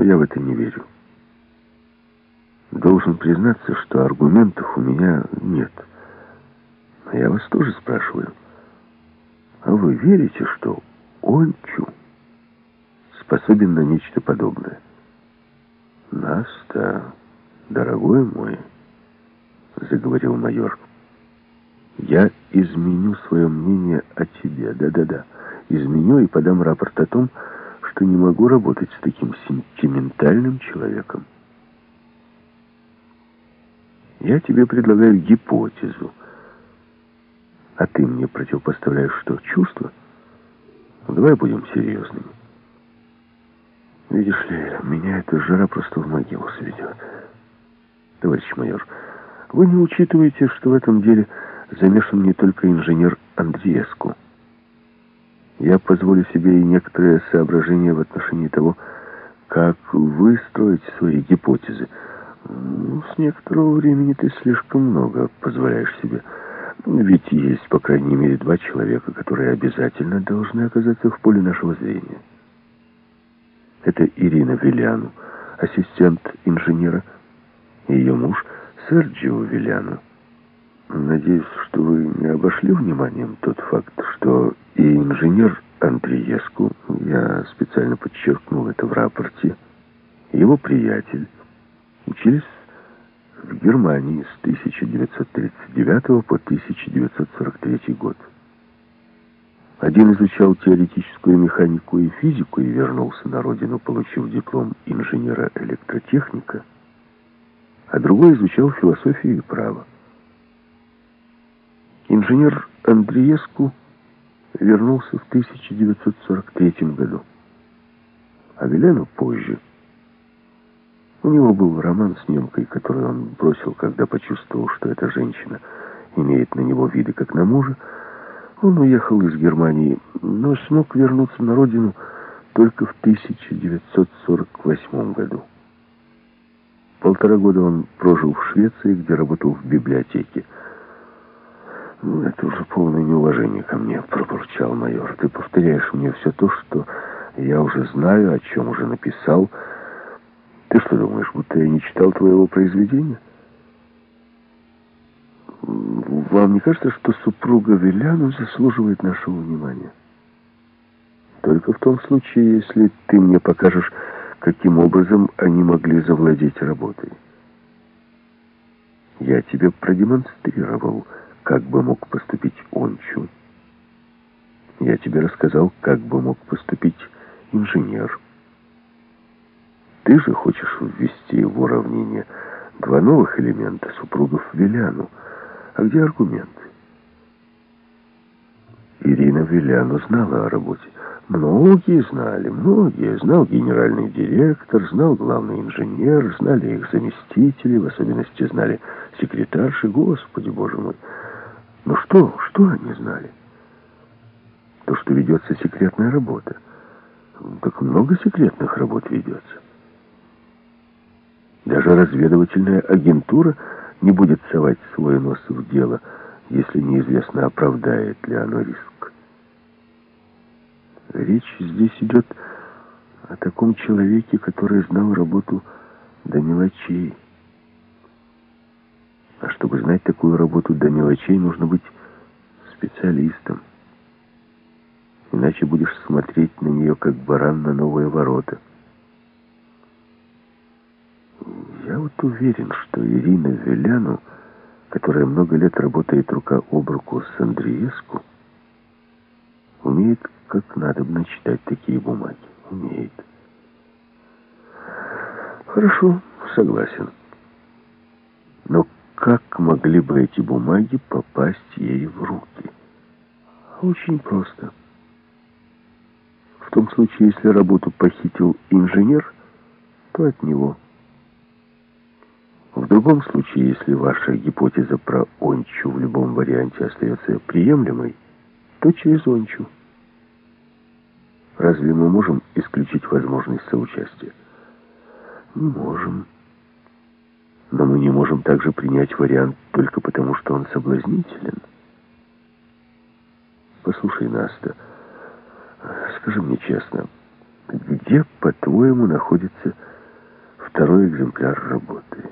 но я в это не верю. Должен признаться, что аргументов у меня нет. А я вас тоже спрашиваю. А вы верите, что Ончу способен на нечто подобное? Наста, дорогой мой, заговорил майор, я изменю свое мнение о тебе, да-да-да, изменю и подам рапорт о том, что не могу работать с таким сентиментальным человеком. Я тебе предлагаю гипотезу, а ты мне противопоставляешь что, чувства? Ну, давай будем серьезными. Видишь ли, меня эта жара просто в могилу сведет. Товарищ майор, вы не учитываете, что в этом деле замешан не только инженер Андреевску. Я позволю себе и некоторые соображения в отношении того, как вы строите свои гипотезы. Ну, с некоторого времени ты слишком много позволяешь себе. Ведь есть, по крайней мере, два человека, которые обязательно должны оказаться в поле нашего зрения. Это Ирина Виллиану, ассистент инженера, и ее муж Серджио Виллиану. Надеюсь, что вы не обошли вниманием тот факт, что и инженер Андреевску, я специально подчеркнул это в рапорте, его приятель, учились в Германии с 1939 по 1943 год. Один изучал теоретическую механику и физику и вернулся на родину, получив диплом инженера-электротехника, а другой изучал философию и право. Инженер Андреевску вернулся в 1943 году, а Велену позже – у него был роман с немкой, который он бросил, когда почувствовал, что эта женщина имеет на него виды, как на мужа. Он уехал из Германии, но смог вернуться на родину только в 1948 году. Полтора года он прожил в Швеции, где работал в библиотеке. «Ну, это уже полное неуважение ко мне», — пробурчал майор. «Ты повторяешь мне все то, что я уже знаю, о чем уже написал». Ты что думаешь, будто я не читал твоего произведения? Вам не кажется, что супруга Виляну заслуживает нашего внимания? Только в том случае, если ты мне покажешь, каким образом они могли завладеть работой. Я тебе продемонстрировал, как бы мог поступить Ончу. Я тебе рассказал, как бы мог поступить инженер. Ты же хочешь ввести в уравнение два новых элемента супругов Виляну. А где аргументы? Ирина Виляну знала о работе. Многие знали, многие. Знал генеральный директор, знал главный инженер, знали их заместители, в особенности знали секретарши. Господи, боже мой. Ну что, что они знали? То, что ведется секретная работа. Так много секретных работ ведется. Даже разведывательная агентура не будет совать свой нос в дело, если неизвестно, оправдает ли оно риск. Речь здесь идет о таком человеке, который знал работу до мелочей. Чтобы знать такую работу до мелочей, нужно быть специалистом. Иначе будешь смотреть на нее, как баран на новые ворота. Я вот уверен, что Ирина Веляну, которая много лет работает рука об руку с Андреевску, умеет как надо читать такие бумаги. Умеет. Хорошо, согласен. Но как могли бы эти бумаги попасть ей в руки? Очень просто. В том случае, если работу похитил инженер, то от него – в другом случае, если ваша гипотеза про Ончу в любом варианте остается приемлемой, то через Ончу. Разве мы можем исключить возможность соучастия? Не можем. Но мы не можем также принять вариант только потому, что он соблазнителен. Послушай, Наста, скажи мне честно, где, по-твоему, находится второй экземпляр работы.